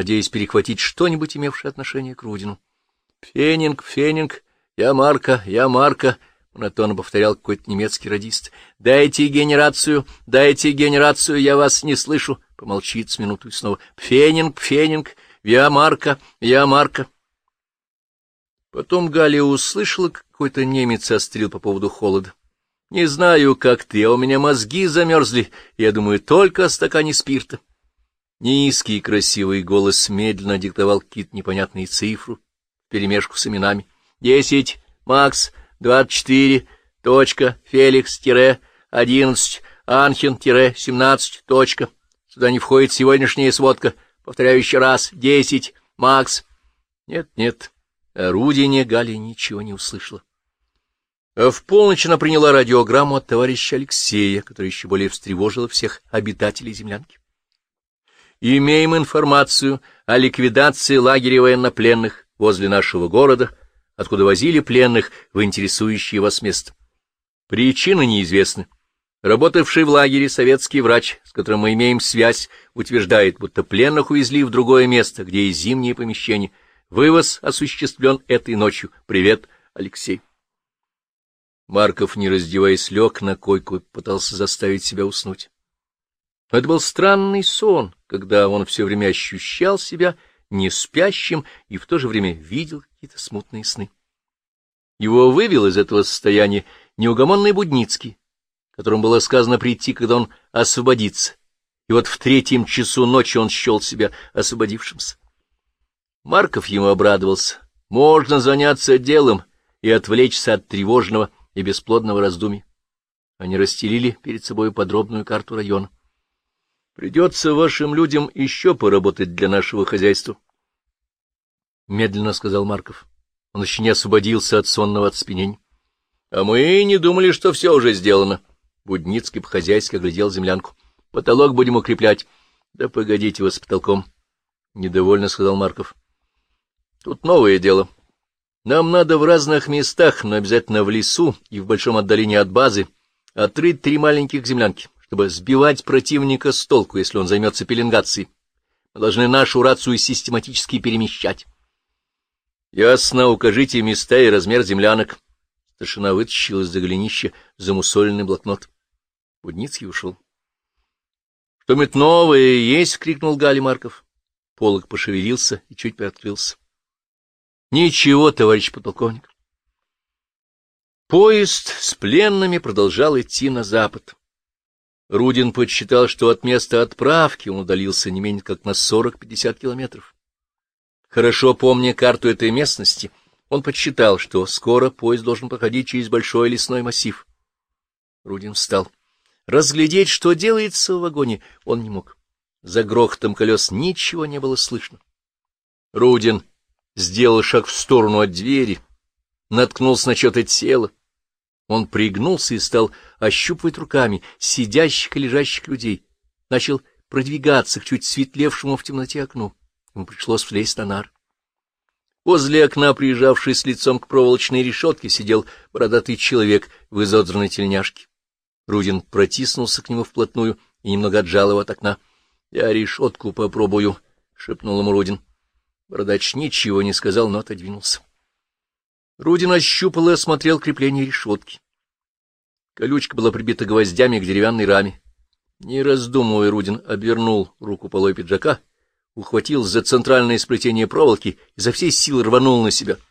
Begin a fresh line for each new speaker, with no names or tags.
надеясь перехватить что-нибудь, имевшее отношение к Рудину. «Фенинг, Фенинг, я Марка, я Марка», — монотонно повторял какой-то немецкий радист. «Дайте генерацию, дайте генерацию, я вас не слышу». Помолчит с минуту и снова. «Фенинг, Фенинг, я Марка, я Марка». Потом Галя услышала, какой-то немец острил по поводу холода. «Не знаю, как ты, а у меня мозги замерзли, я думаю только о стакане спирта». Низкий красивый голос медленно диктовал какие-то непонятные цифры, перемешку с именами. «Десять, Макс, двадцать четыре, точка, Феликс, тире, одиннадцать, Анхен, тире, семнадцать, точка. Сюда не входит сегодняшняя сводка. Повторяю еще раз, десять, Макс». «Нет, нет». О Рудине Галя ничего не услышала. А в полночь она приняла радиограмму от товарища Алексея, который еще более встревожил всех обитателей землянки. «Имеем информацию о ликвидации лагеря военнопленных возле нашего города, откуда возили пленных в интересующие вас место. Причины неизвестны. Работавший в лагере советский врач, с которым мы имеем связь, утверждает, будто пленных увезли в другое место, где есть зимние помещения, Вывоз осуществлен этой ночью. Привет, Алексей. Марков, не раздеваясь, лег на койку и пытался заставить себя уснуть. Это был странный сон, когда он все время ощущал себя не спящим и в то же время видел какие-то смутные сны. Его вывел из этого состояния неугомонный Будницкий, которому было сказано прийти, когда он освободится, и вот в третьем часу ночи он счел себя освободившимся. Марков ему обрадовался. Можно заняться делом и отвлечься от тревожного и бесплодного раздумья. Они расстелили перед собой подробную карту района. Придется вашим людям еще поработать для нашего хозяйства. Медленно сказал Марков. Он еще не освободился от сонного отспенения. А мы не думали, что все уже сделано. Будницкий по-хозяйски оглядел землянку. Потолок будем укреплять. Да погодите вы с потолком. Недовольно сказал Марков. Тут новое дело. Нам надо в разных местах, но обязательно в лесу и в большом отдалении от базы, отрыть три маленьких землянки, чтобы сбивать противника с толку, если он займется пеленгацией. Мы должны нашу рацию систематически перемещать. Ясно, укажите места и размер землянок. Старшина вытащил из-за голенища замусоленный блокнот. Будницкий ушел. — Что-нибудь новое есть? — крикнул Гали Марков. Полок пошевелился и чуть приоткрылся. Ничего, товарищ подполковник. Поезд с пленными продолжал идти на запад. Рудин подсчитал, что от места отправки он удалился не менее как на 40-50 километров. Хорошо помня карту этой местности, он подсчитал, что скоро поезд должен проходить через большой лесной массив. Рудин встал. Разглядеть, что делается в вагоне, он не мог. За грохотом колес ничего не было слышно. Рудин сделал шаг в сторону от двери, наткнулся на что-то тело. Он пригнулся и стал ощупывать руками сидящих и лежащих людей. Начал продвигаться к чуть светлевшему в темноте окну. Ему пришлось влезть на нар. Возле окна, приезжавшись лицом к проволочной решетке, сидел бородатый человек в изодранной тельняшке. Рудин протиснулся к нему вплотную и немного отжал его от окна. — Я решетку попробую, — шепнул ему Рудин. Бородач ничего не сказал, но отодвинулся. Рудин ощупал и осмотрел крепление решетки. Колючка была прибита гвоздями к деревянной раме. Не раздумывая, Рудин обернул руку полой пиджака, ухватил за центральное сплетение проволоки и за всей силы рванул на себя —